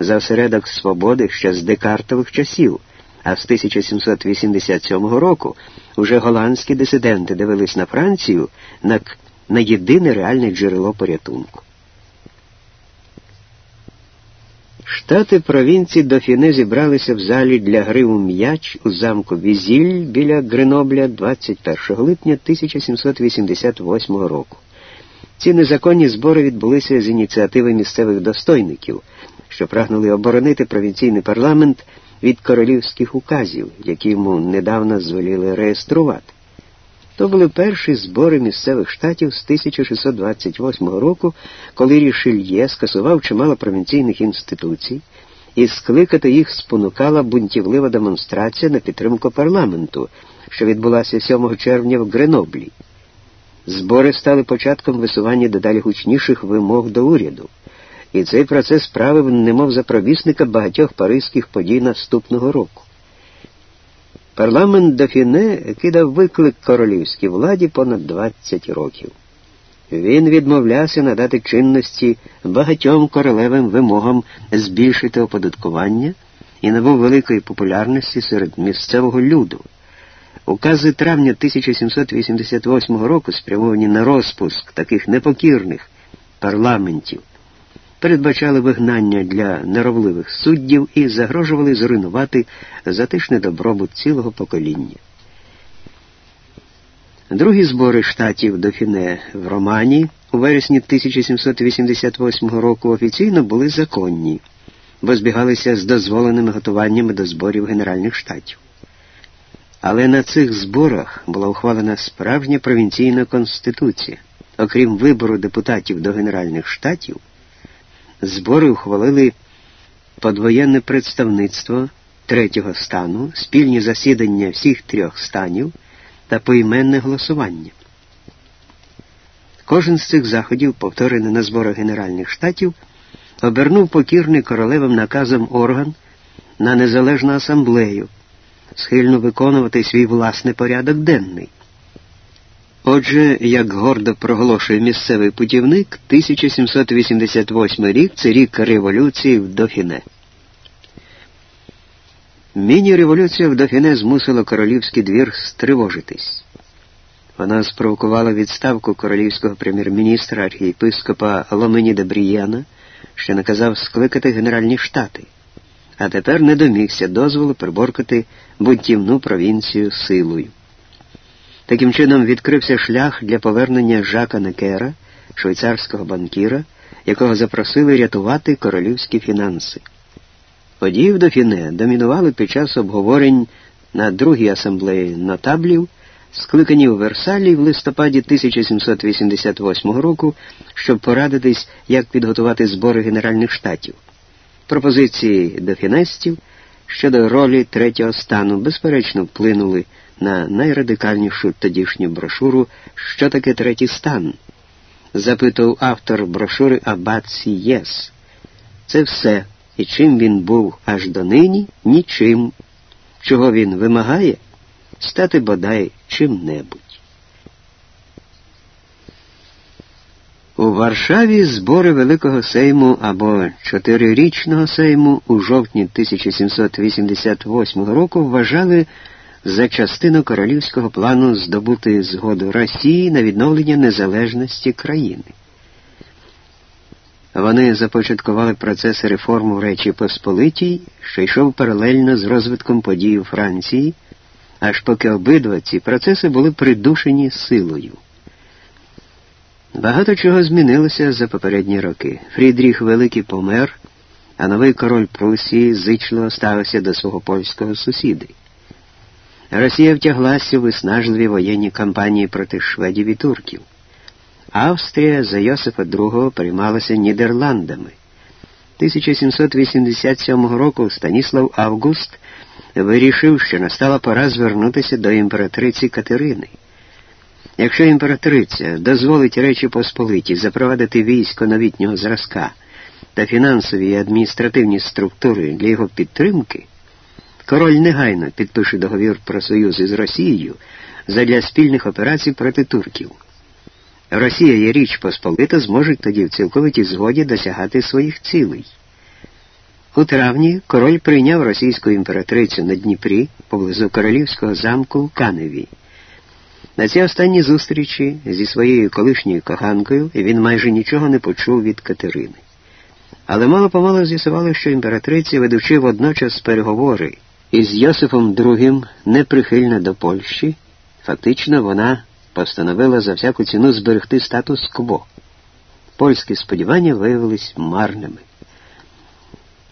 за осередок свободи ще з декартових часів, а з 1787 року уже голландські дисиденти дивились на Францію як на єдине реальне джерело порятунку. Штати провінції Дофіне зібралися в залі для гри у м'яч у замку Візіль біля Гренобля 21 липня 1788 року. Ці незаконні збори відбулися з ініціативи місцевих достойників, що прагнули оборонити провінційний парламент від королівських указів, які йому недавно звеліли реєструвати. То були перші збори місцевих штатів з 1628 року, коли Рішельє скасував чимало провінційних інституцій, і скликати їх спонукала бунтівлива демонстрація на підтримку парламенту, що відбулася 7 червня в Греноблі. Збори стали початком висування дедалі гучніших вимог до уряду, і цей процес справив немов за провісника багатьох паризьких подій наступного року. Парламент Дофіне кидав виклик королівській владі понад 20 років. Він відмовлявся надати чинності багатьом королевим вимогам збільшити оподаткування і набув великої популярності серед місцевого люду. Укази травня 1788 року, спрямовані на розпуск таких непокірних парламентів, передбачали вигнання для неровливих суддів і загрожували зруйнувати затишний добробут цілого покоління. Другі збори штатів Дофіне в Романі у вересні 1788 року офіційно були законні, бо збігалися з дозволеними готуваннями до зборів Генеральних штатів. Але на цих зборах була ухвалена справжня провінційна конституція. Окрім вибору депутатів до Генеральних штатів, збори ухвалили подвоєнне представництво третього стану, спільні засідання всіх трьох станів та поіменне голосування. Кожен з цих заходів, повторений на зборах Генеральних штатів, обернув покірний королевим наказом орган на незалежну асамблею схильно виконувати свій власний порядок денний. Отже, як гордо проголошує місцевий путівник, 1788 рік це рік революції в Дофіне. Міні-революція в Дофіне змусила королівський двір стривожитись. Вона спровокувала відставку королівського прем'єр-міністра архієпископа Ломені Бріяна, що наказав скликати Генеральні штати а тепер не домігся дозволу приборкати бунтівну провінцію силою. Таким чином відкрився шлях для повернення Жака Некера, швейцарського банкіра, якого запросили рятувати королівські фінанси. Події в Дофіне домінували під час обговорень на другій асамблеї нотаблів, скликані у Версалі в листопаді 1788 року, щоб порадитись, як підготувати збори Генеральних штатів. Пропозиції дофінестів щодо ролі третього стану безперечно вплинули на найрадикальнішу тодішню брошуру Що таке третій стан? запитував автор брошури Аббат Сієс. Це все, і чим він був аж донині, нічим. Чого він вимагає, стати бодай чим-небудь. У Варшаві збори Великого Сейму або Чотирирічного Сейму у жовтні 1788 року вважали за частину королівського плану здобути згоду Росії на відновлення незалежності країни. Вони започаткували процес реформ у Речі Посполитій, що йшов паралельно з розвитком подій у Франції, аж поки обидва ці процеси були придушені силою. Багато чого змінилося за попередні роки. Фрідріх Великий помер, а новий король Прусії зичливо ставився до свого польського сусіди. Росія втяглася у виснажливі воєнні кампанії проти шведів і турків. Австрія за Йосифа II приймалася Нідерландами. 1787 року Станіслав Август вирішив, що настала пора звернутися до імператриці Катерини. Якщо імператриця дозволить Речі Посполиті запровадити військо новітнього зразка та фінансові і адміністративні структури для його підтримки, король негайно підпише договір про союз із Росією задля спільних операцій проти турків. Росія і Річ Посполита зможуть тоді в цілковитій згоді досягати своїх цілей. У травні король прийняв російську імператрицю на Дніпрі поблизу королівського замку в Каневі. На цій останній зустрічі зі своєю колишньою коханкою він майже нічого не почув від Катерини. Але мало помалу з'ясували, що імператриця, ведучи водночас переговори із Йосифом II неприхильна до Польщі, фактично вона постановила за всяку ціну зберегти статус-кво. Польські сподівання виявились марними.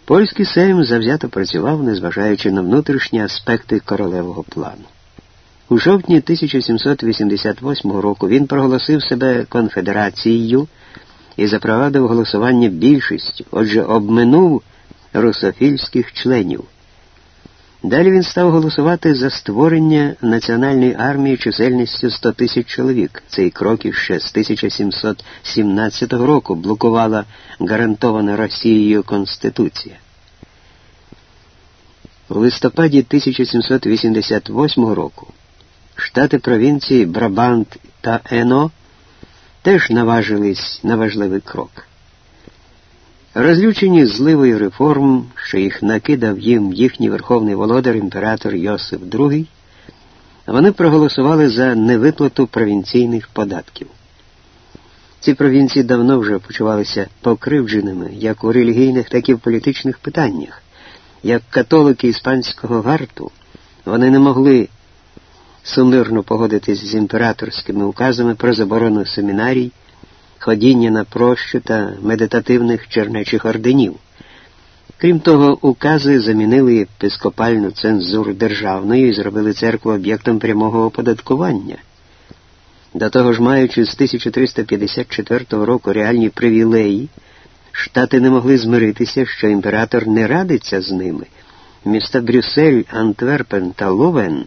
Польський Сейм завзято працював, незважаючи на внутрішні аспекти королевого плану. У жовтні 1788 року він проголосив себе конфедерацією і запровадив голосування більшістю, отже, обминув русофільських членів. Далі він став голосувати за створення національної армії чисельністю 100 тисяч чоловік. Цей крок іще з 1717 року блокувала гарантована Росією Конституція. У листопаді 1788 року штати провінції Брабант та Ено теж наважились на важливий крок. Розлючені зливою реформ, що їх накидав їм їхній верховний володар імператор Йосип II, вони проголосували за невиплату провінційних податків. Ці провінції давно вже почувалися покривдженими як у релігійних, так і в політичних питаннях. Як католики іспанського гарту, вони не могли сумирно погодитись з імператорськими указами про заборону семінарій ходіння на прощу та медитативних чернечих орденів. Крім того, укази замінили епископальну цензуру державною і зробили церкву об'єктом прямого оподаткування. До того ж, маючи з 1354 року реальні привілеї, штати не могли змиритися, що імператор не радиться з ними. Міста Брюссель, Антверпен та Лувен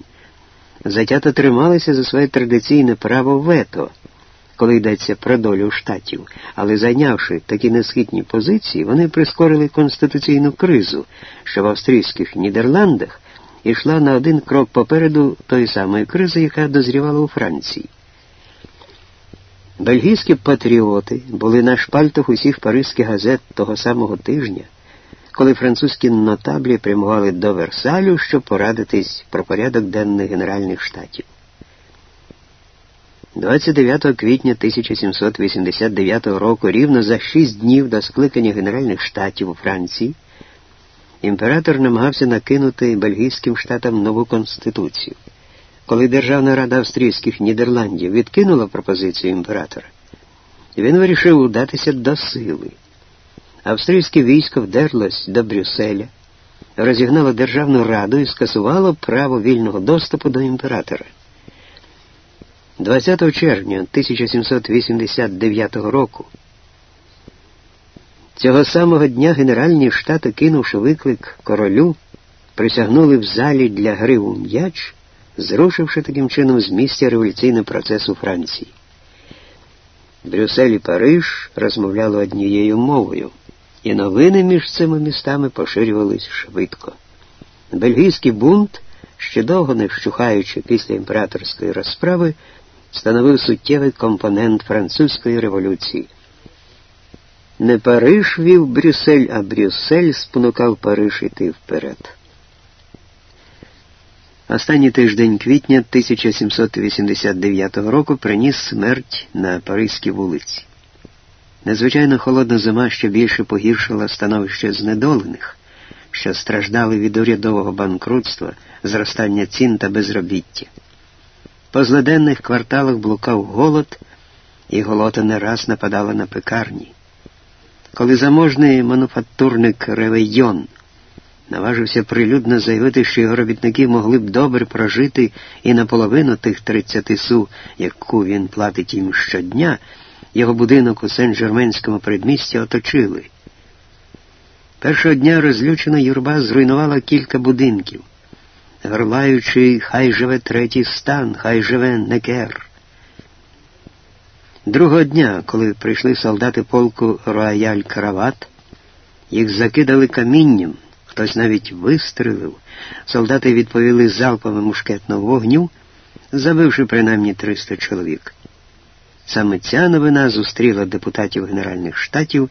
затято трималися за своє традиційне право вето коли йдеться про долю штатів, але зайнявши такі несхитні позиції, вони прискорили конституційну кризу, що в австрійських Нідерландах йшла на один крок попереду тої самої кризи, яка дозрівала у Франції. Бельгійські патріоти були на шпальтах усіх паризьких газет того самого тижня, коли французькі нотаблі прямували до Версалю, щоб порадитись про порядок денних Генеральних штатів. 29 квітня 1789 року, рівно за шість днів до скликання Генеральних штатів у Франції, імператор намагався накинути бельгійським штатам нову конституцію. Коли Державна рада австрійських Нідерландів відкинула пропозицію імператора, він вирішив удатися до сили. Австрійське військо вдерлось до Брюсселя, розігнало Державну раду і скасувало право вільного доступу до імператора. 20 червня 1789 року. Цього самого дня Генеральні штати, кинувши виклик королю, присягнули в залі для гри у м'яч, зрушивши таким чином з місця революційний процес у Франції. Брюссель і Париж розмовляли однією мовою, і новини між цими містами поширювались швидко. Бельгійський бунт, ще довго не вщухаючи після імператорської розправи, становив суттєвий компонент французької революції. Не Париж вів Брюссель, а Брюссель спонукав Париж іти вперед. Останній тиждень квітня 1789 року приніс смерть на Паризькій вулиці. Незвичайно холодна зима ще більше погіршила становище знедолених, що страждали від урядового банкрутства, зростання цін та безробіття. По злиденних кварталах блукав голод, і голота не раз нападала на пекарні. Коли заможний мануфактурник Ревеййон наважився прилюдно заявити, що його робітники могли б добре прожити і наполовину тих 30 су, яку він платить їм щодня, його будинок у Сен-Жерменському предмісті оточили. Першого дня розлючена юрба зруйнувала кілька будинків горлаючи, хай живе третій стан, хай живе некер. Другого дня, коли прийшли солдати полку Рояль Карават, їх закидали камінням, хтось навіть вистрелив. Солдати відповіли залпами мушкетного вогню, забивши принаймні 300 чоловік. Саме ця новина зустріла депутатів Генеральних штатів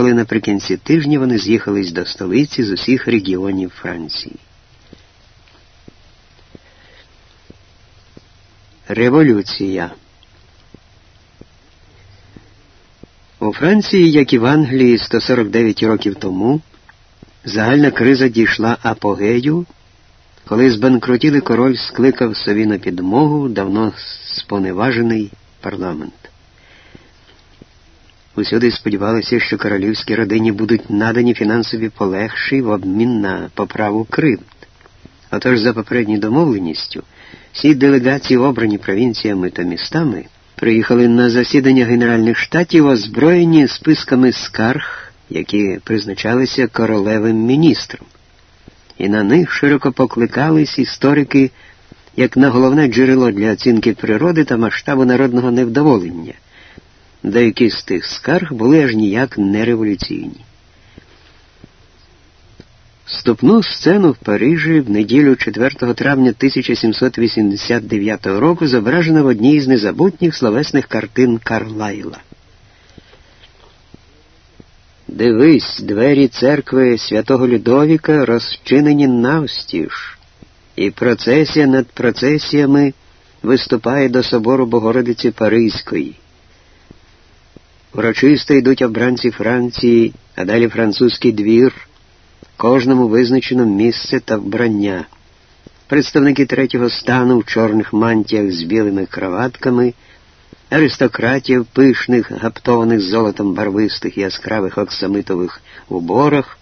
коли наприкінці тижня вони з'їхались до столиці з усіх регіонів Франції. Революція У Франції, як і в Англії 149 років тому, загальна криза дійшла апогею, коли збанкрутілий король скликав собі на підмогу давно споневажений парламент. Усюди сподівалися, що королівській родині будуть надані фінансові полегші в обмін на поправу кривд. Отож, за попередньою домовленістю, всі делегації, обрані провінціями та містами, приїхали на засідання Генеральних штатів, озброєні списками скарг, які призначалися королевим міністром. І на них широко покликались історики як на головне джерело для оцінки природи та масштабу народного невдоволення. Деякі з тих скарг були аж ніяк не революційні. Вступну сцену в Парижі в неділю 4 травня 1789 року зображена в одній з незабутніх словесних картин Карлайла. Дивись, двері церкви святого Людовіка розчинені навстіж, і процесія над процесіями виступає до собору Богородиці Паризької. Урочисто йдуть обранці Франції, а далі французький двір, кожному визначено місце та вбрання. Представники третього стану в чорних мантіях з білими краватками, аристократів пишних, гаптованих золотом барвистих яскравих оксамитових уборах,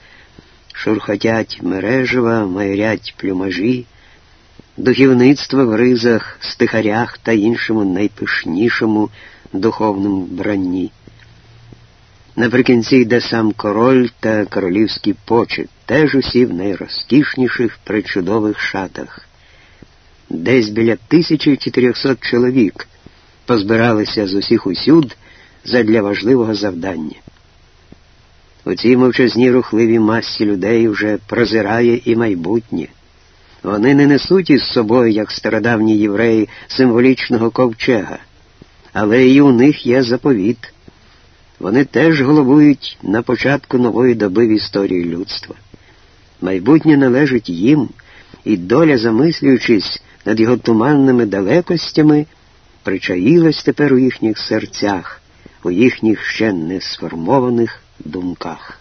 шурхотять мережева, майорять плюмажі, духівництво в ризах, стихарях та іншому найпишнішому духовному вбранні. Наприкінці йде сам король та королівський почет, теж усі в найрозкішніших причудових шатах. Десь біля 1400 чоловік позбиралися з усіх усюд задля важливого завдання. У цій мовчазній рухливій масі людей вже прозирає і майбутнє. Вони не несуть із собою, як стародавні євреї, символічного ковчега, але і у них є заповіт. Вони теж головують на початку нової доби в історії людства. Майбутнє належить їм, і доля, замислюючись над його туманними далекостями, причаїлась тепер у їхніх серцях, у їхніх ще не сформованих думках.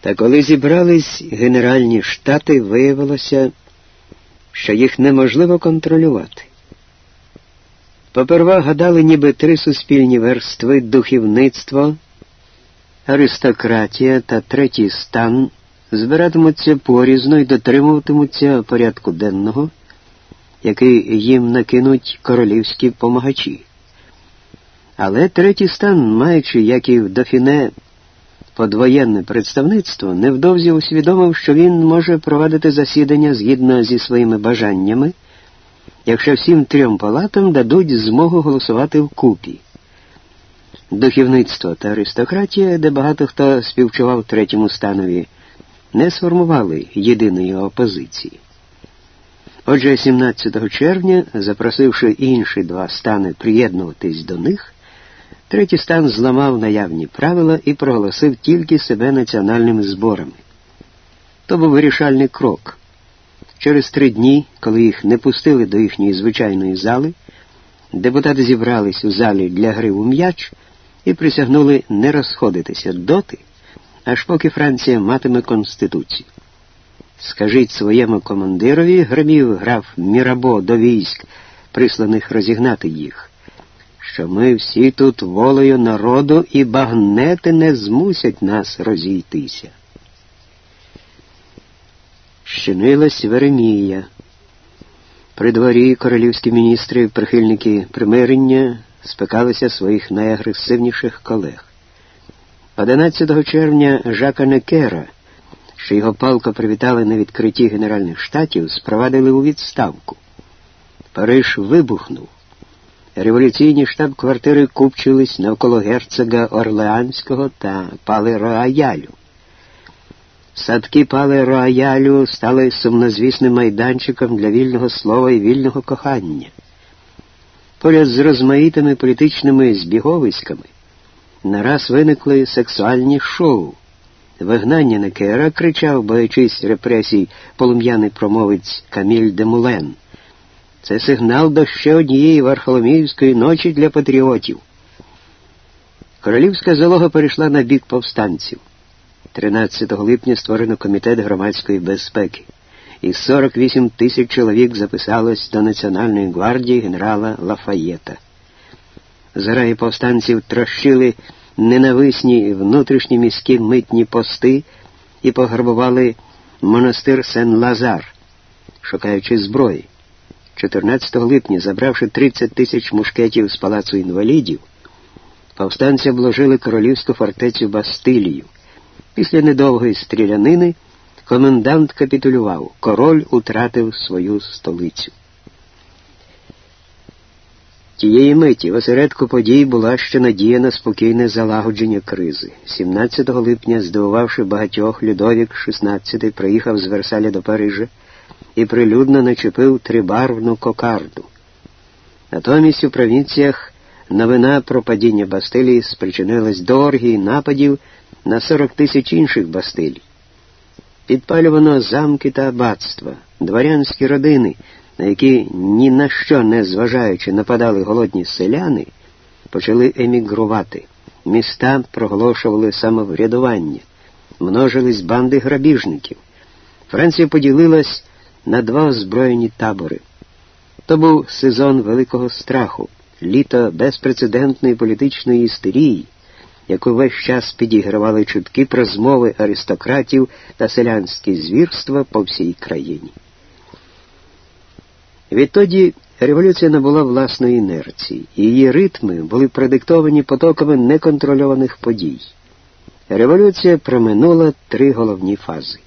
Та коли зібрались Генеральні штати, виявилося, що їх неможливо контролювати. Поперва гадали, ніби три суспільні верстви духівництво, аристократія та третій стан збиратимуться порізно і дотримуватимуться порядку денного, який їм накинуть королівські помагачі. Але третій стан, маючи, як і в Дофіне, подвоєнне представництво, невдовзі усвідомив, що він може провадити засідання згідно зі своїми бажаннями якщо всім трьом палатам дадуть змогу голосувати вкупі. Духівництво та аристократія, де багато хто співчував третьому станові, не сформували єдиної опозиції. Отже, 17 червня, запросивши інші два стани приєднуватись до них, третій стан зламав наявні правила і проголосив тільки себе національними зборами. То був вирішальний крок. Через три дні, коли їх не пустили до їхньої звичайної зали, депутати зібрались у залі для гри у м'яч і присягнули не розходитися доти, аж поки Франція матиме Конституцію. Скажіть своєму командирові, гримів граф Мірабо до військ, присланих розігнати їх, що ми всі тут волею народу і багнети не змусять нас розійтися щинилась Веремія. При дворі королівські міністри, прихильники примирення спекалися своїх найагресивніших колег. 11 червня Жака Некера, що його палко привітали на відкритті Генеральних штатів, спровадили у відставку. Париж вибухнув. Революційні штаб-квартири купчились навколо герцога Орлеанського та Пале Роялю. Садки пали роялю стали сумнозвісним майданчиком для вільного слова і вільного кохання. Поряд з розмаїтими політичними збіговиськами нараз виникли сексуальні шоу. Вигнання Некера кричав, боячись репресій, полум'яний промовець Каміль Демулен. Це сигнал до ще однієї Варфоломіївської ночі для патріотів. Королівська залога перейшла на бік повстанців. 13 липня створено комітет громадської безпеки, і 48 тисяч чоловік записалось до Національної гвардії генерала Лафаєта. Зграї повстанців трощили ненависні внутрішні міські митні пости і пограбували монастир Сен-Лазар, шукаючи зброї. 14 липня, забравши 30 тисяч мушкетів з палацу інвалідів, повстанці обложили королівську фортецю Бастилію. Після недовгої стрілянини комендант капітулював, король утратив свою столицю. Тієї миті в осередку подій була ще надія на спокійне залагодження кризи. 17 липня, здивувавши багатьох, Людовік XVI приїхав з Версаля до Парижа і прилюдно начепив трибарвну кокарду. Натомість у провінціях новина про падіння Бастилії спричинилась до оргії нападів на 40 тисяч інших Бастилій. Підпалювано замки та аббатства, дворянські родини, на які ні на що не зважаючи нападали голодні селяни, почали емігрувати. Міста проголошували самоврядування, множились банди грабіжників. Франція поділилась на два озброєні табори. То був сезон великого страху, літо безпрецедентної політичної істерії, яку весь час підігравали чутки про змови аристократів та селянські звірства по всій країні. Відтоді революція набула власної інерції, її ритми були продиктовані потоками неконтрольованих подій. Революція проминула три головні фази.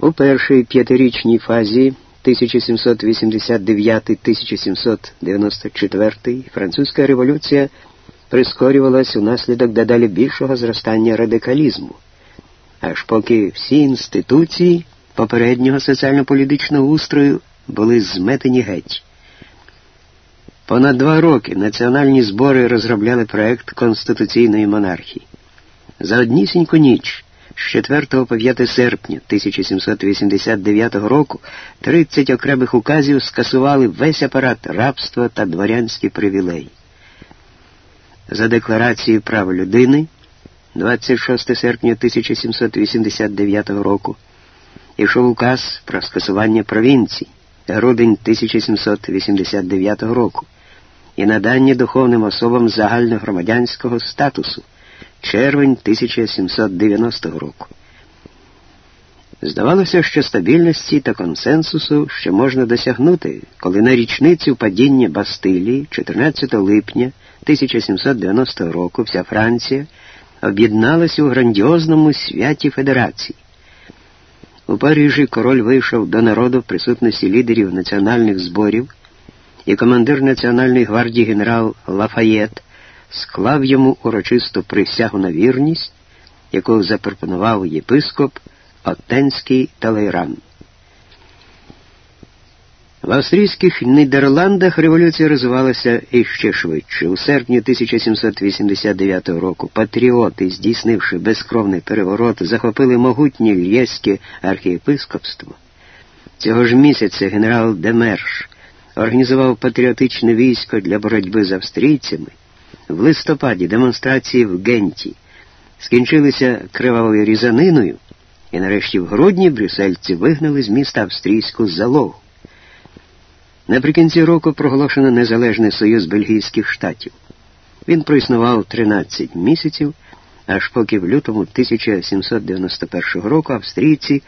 У першій п'ятирічній фазі 1789-1794 французька революція прискорювалась унаслідок дедалі більшого зростання радикалізму, аж поки всі інституції попереднього соціально-політичного устрою були зметені геть. Понад два роки національні збори розробляли проект конституційної монархії. За однісіньку ніч з 4 по 5 серпня 1789 року 30 окремих указів скасували весь апарат рабства та дворянські привілеї. За декларацією прав людини 26 серпня 1789 року ішов указ про скасування провінцій, грудень 1789 року і надання духовним особам загальногромадянського статусу, червень 1790 року. Здавалося, що стабільності та консенсусу ще можна досягнути, коли на річницю падіння Бастилії, 14 липня 1790 року, вся Франція об'єдналася у грандіозному святі Федерації. У Парижі король вийшов до народу в присутності лідерів національних зборів, і командир Національної гвардії генерал Лафаєт склав йому урочисту присягу на вірність, яку запропонував єпископ Оттенський Талейран. В австрійських Нідерландах революція розвивалася іще швидше. У серпні 1789 року патріоти, здійснивши безкровний переворот, захопили могутнє льєське архієпископство. Цього ж місяця генерал Демерш організував патріотичне військо для боротьби з австрійцями. В листопаді демонстрації в Генті скінчилися кривавою різаниною, і нарешті в грудні брюссельці вигнали з міста австрійську залогу. Наприкінці року проголошено Незалежний Союз Бельгійських штатів. Він проіснував 13 місяців, аж поки в лютому 1791 року австрійці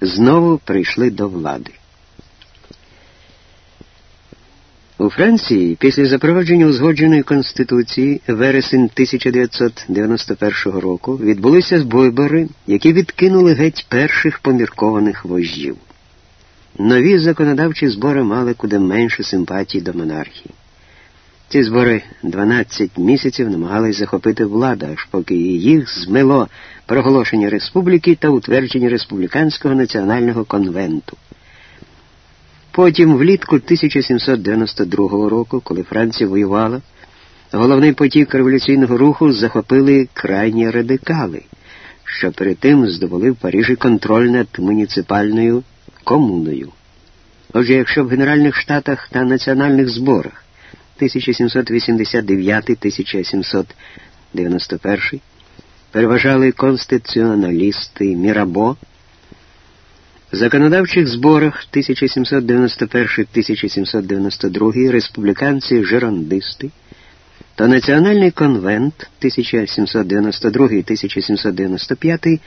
знову прийшли до влади. У Франції після запровадження узгодженої Конституції вересень 1991 року відбулися вибори, які відкинули геть перших поміркованих вождів. Нові законодавчі збори мали куди менше симпатії до монархії. Ці збори 12 місяців намагались захопити владу, аж поки їх змило проголошення республіки та утвердження республіканського національного конвенту. Потім, влітку 1792 року, коли Франція воювала, Головний потік революційного руху захопили крайні радикали, що перед тим здобули в Парижі контроль над муніципальною комуною. Отже, якщо в Генеральних Штатах та національних зборах 1789-1791 переважали конституціоналісти Мірабо, в законодавчих зборах 1791-1792 республіканці жерандисти, то Національний конвент 1792-1795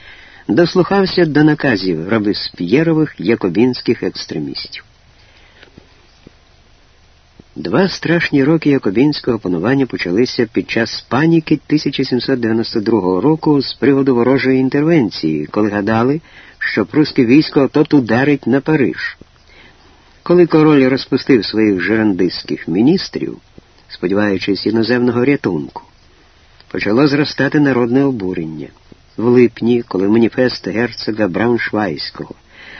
дослухався до наказів Робесп'єрових якобінських екстремістів. Два страшні роки якобінського панування почалися під час паніки 1792 року з приводу ворожої інтервенції, коли гадали, що прусське військо тот ударить на Париж. Коли король розпустив своїх жерандистських міністрів, сподіваючись іноземного рятунку, почало зростати народне обурення. В липні, коли маніфест герцога Брауншвайського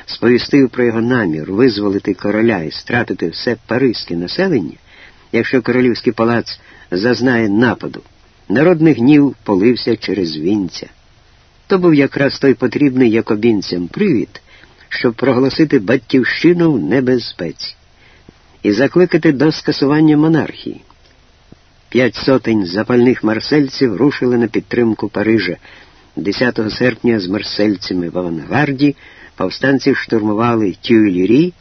сповістив про його намір визволити короля і стратити все паризьке населення, якщо королівський палац зазнає нападу, народний гнів полився через вінця. То був якраз той потрібний якобінцям привід, щоб проголосити батьківщину в небезпеці і закликати до скасування монархії. П'ять сотень запальних марсельців рушили на підтримку Парижа. 10 серпня з марсельцями в авангарді повстанці штурмували Тюйлірі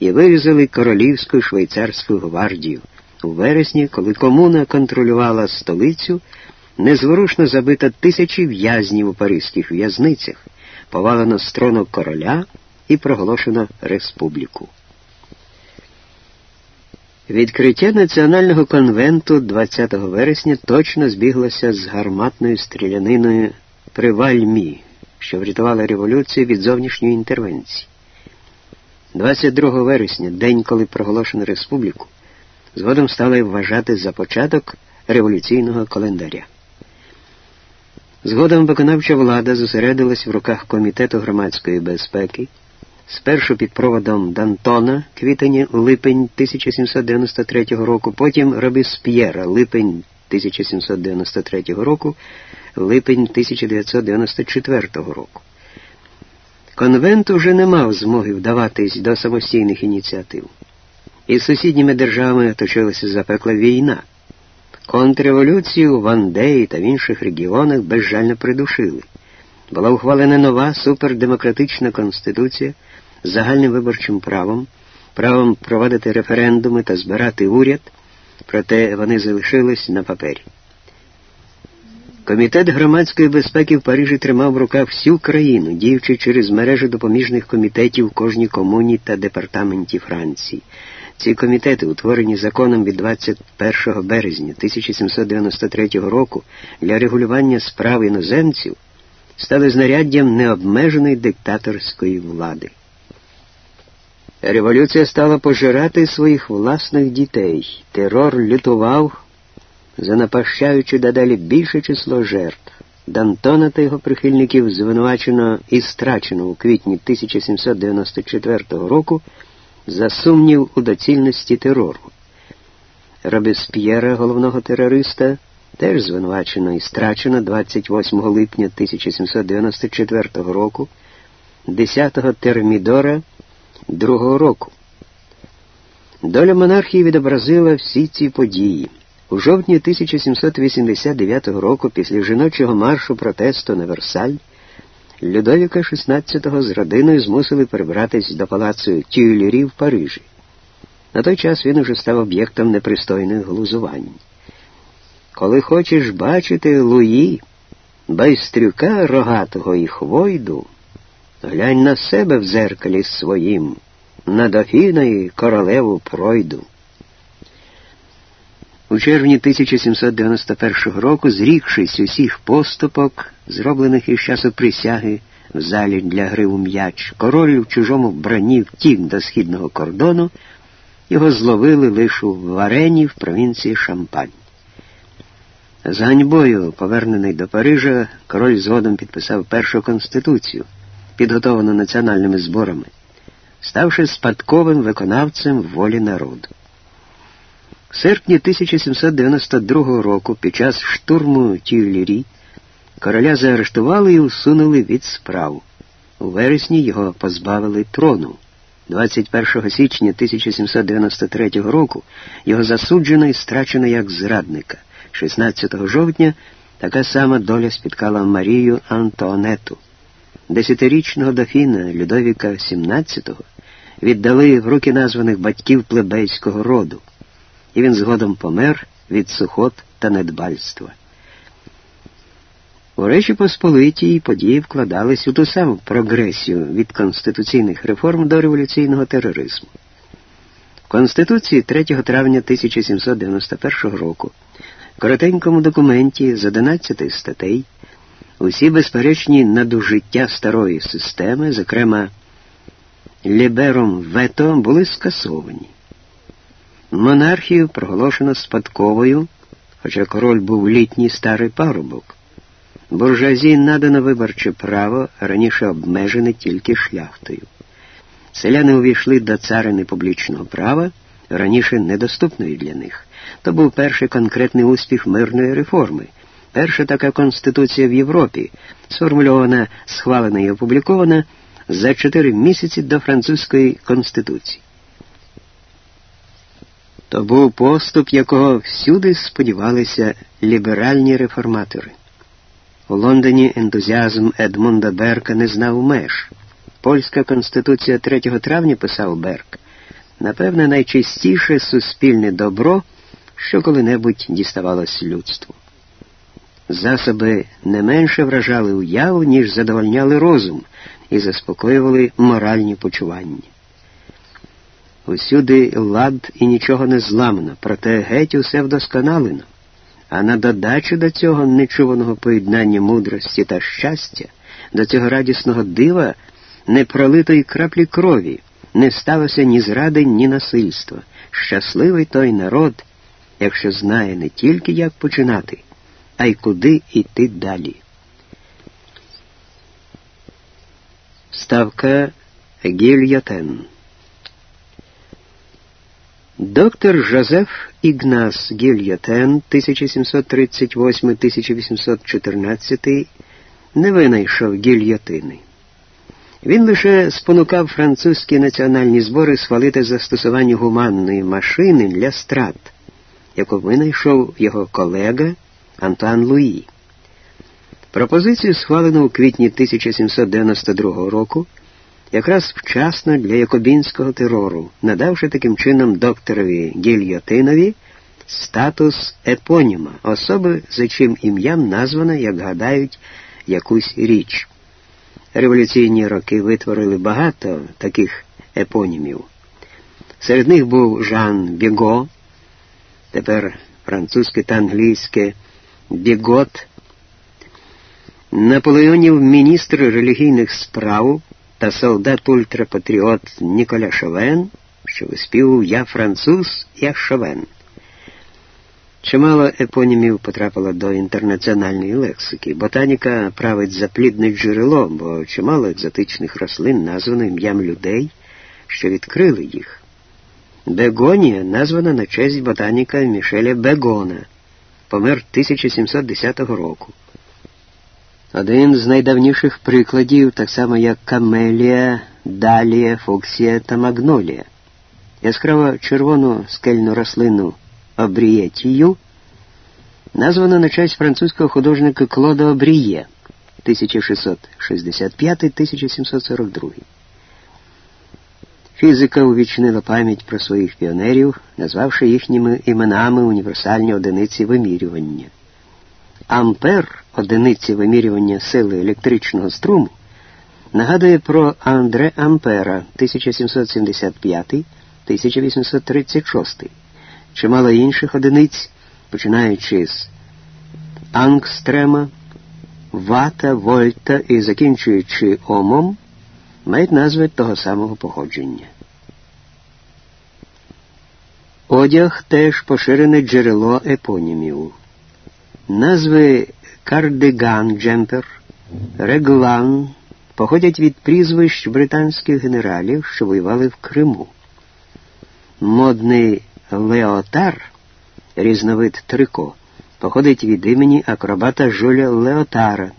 і вирізали королівську швейцарську гвардію. У вересні, коли комуна контролювала столицю, незворушно забито тисячі в'язнів у паризьких в'язницях, повалено строну короля і проголошено республіку. Відкриття національного конвенту 20 вересня точно збіглося з гарматною стріляниною при Вальмі, що врятувала революцію від зовнішньої інтервенції. 22 вересня, день, коли проголошено республіку, згодом стали вважати за початок революційного календаря. Згодом виконавча влада зосередилась в руках Комітету громадської безпеки, спершу під проводом Дантона квітень-липень 1793 року, потім Робісп'єра липень 1793 року, липень 1994 року. Конвент уже не мав змоги вдаватись до самостійних ініціатив. Із сусідніми державами точилася запекла війна. Контрреволюцію в Андеї та в інших регіонах безжально придушили. Була ухвалена нова супердемократична конституція з загальним виборчим правом, правом проводити референдуми та збирати уряд, проте вони залишились на папері. Комітет громадської безпеки в Парижі тримав в руках всю країну, діючи через мережу допоміжних комітетів в кожній комуні та департаменті Франції. Ці комітети, утворені законом від 21 березня 1793 року для регулювання справ іноземців, стали знаряддям необмеженої диктаторської влади. Революція стала пожирати своїх власних дітей. Терор лютував занапащаючи дедалі більше число жертв. Дантона та його прихильників звинувачено і страчено у квітні 1794 року за сумнів у доцільності терору. Робесп'єра, головного терориста, теж звинувачено і страчено 28 липня 1794 року, 10-го термідора другого року. Доля монархії відобразила всі ці події. У жовтні 1789 року, після жіночого маршу протесту на Версаль, Людовіка XVI з родиною змусили перебратись до палацу Тюйлері в Парижі. На той час він уже став об'єктом непристойних глузувань. Коли хочеш бачити Луї, байстрюка рогатого і хвойду, глянь на себе в зеркалі своїм, на дофіна і королеву пройду. У червні 1791 року, зрікшись усіх поступок, зроблених із часу присяги в залі для гри у м'яч, король в чужому вбранні втік до східного кордону, його зловили лише в Варені в провінції Шампань. З ганьбою, повернений до Парижа, король згодом підписав першу конституцію, підготовану національними зборами, ставши спадковим виконавцем волі народу. В серпні 1792 року під час штурму Тюльрі короля заарештували і усунули від справ. У вересні його позбавили трону. 21 січня 1793 року його засуджено і страчено як зрадника. 16 жовтня така сама доля спіткала Марію Антуанету. Десятирічного дофіна Людовіка XVII віддали в руки названих батьків плебейського роду, і він згодом помер від сухот та недбальства. У Речі Посполитій події вкладались у ту саму прогресію від конституційних реформ до революційного тероризму. В Конституції 3 травня 1791 року, в коротенькому документі з 11 статей, усі безперечні надужиття старої системи, зокрема лібером вето, були скасовані. Монархію проголошено спадковою, хоча король був літній старий парубок. Буржуазії надано виборче право, раніше обмежене тільки шляхтою. Селяни увійшли до царини публічного права, раніше недоступної для них. То був перший конкретний успіх мирної реформи, перша така конституція в Європі, сформульована, схвалена і опублікована за чотири місяці до французької конституції. То був поступ, якого всюди сподівалися ліберальні реформатори. У Лондоні ентузіазм Едмунда Берка не знав меж. Польська конституція 3 травня писав Берк. Напевне, найчистіше суспільне добро, що коли-небудь діставалось людству. Засоби не менше вражали уяву, ніж задовольняли розум і заспокоювали моральні почування. Усюди лад і нічого не зламано, проте геть усе вдосконалено. А на додачу до цього нечуваного поєднання мудрості та щастя, до цього радісного дива, не пролитої краплі крові, не сталося ні зради, ні насильства. Щасливий той народ, якщо знає не тільки як починати, а й куди йти далі. Вставка Гільйотен Доктор Жозеф Ігнас Гільйотен 1738-1814 не винайшов гільйотини. Він лише спонукав французькі національні збори схвалити застосування гуманної машини для страт, яку винайшов його колега Антуан Луї. Пропозицію схвалено у квітні 1792 року якраз вчасно для якобінського терору, надавши таким чином докторові Гільйотинові статус епоніма, особи, за чим ім'ям названо, як гадають, якусь річ. Революційні роки витворили багато таких епонімів. Серед них був Жан Біго, тепер французьке та англійське bigot, Наполеонів міністр релігійних справ та солдат-ультрапатріот Ніколя Шовен, що виспівав Я француз, я Шовен. Чимало епонімів потрапило до інтернаціональної лексики. Ботаніка править за плідне джерело, бо чимало екзотичних рослин названо ім'ям людей, що відкрили їх. Бегонія названа на честь ботаніка Мішеля Бегона, помер 1710 року. Один з найдавніших прикладів, так само як камелія, далія, фоксія та магнолія. Яскраво червону скельну рослину обрієтію названо на честь французького художника Клода Обріє 1665-1742. Фізика увічнила пам'ять про своїх піонерів, назвавши їхніми іменами універсальні одиниці вимірювання. Ампер одиниці вимірювання сили електричного струму нагадує про Андре Ампера 1775-1836, чимало інших одиниць, починаючи з ангстрема, вата, вольта і закінчуючи омом, мають назви того самого походження. Одяг теж поширене джерело епонімів. Назви кардиган джемпер, реглан походять від прізвищ британських генералів, що воювали в Криму. Модний леотар різновид трико, походить від імені акробата Жуля Леотара.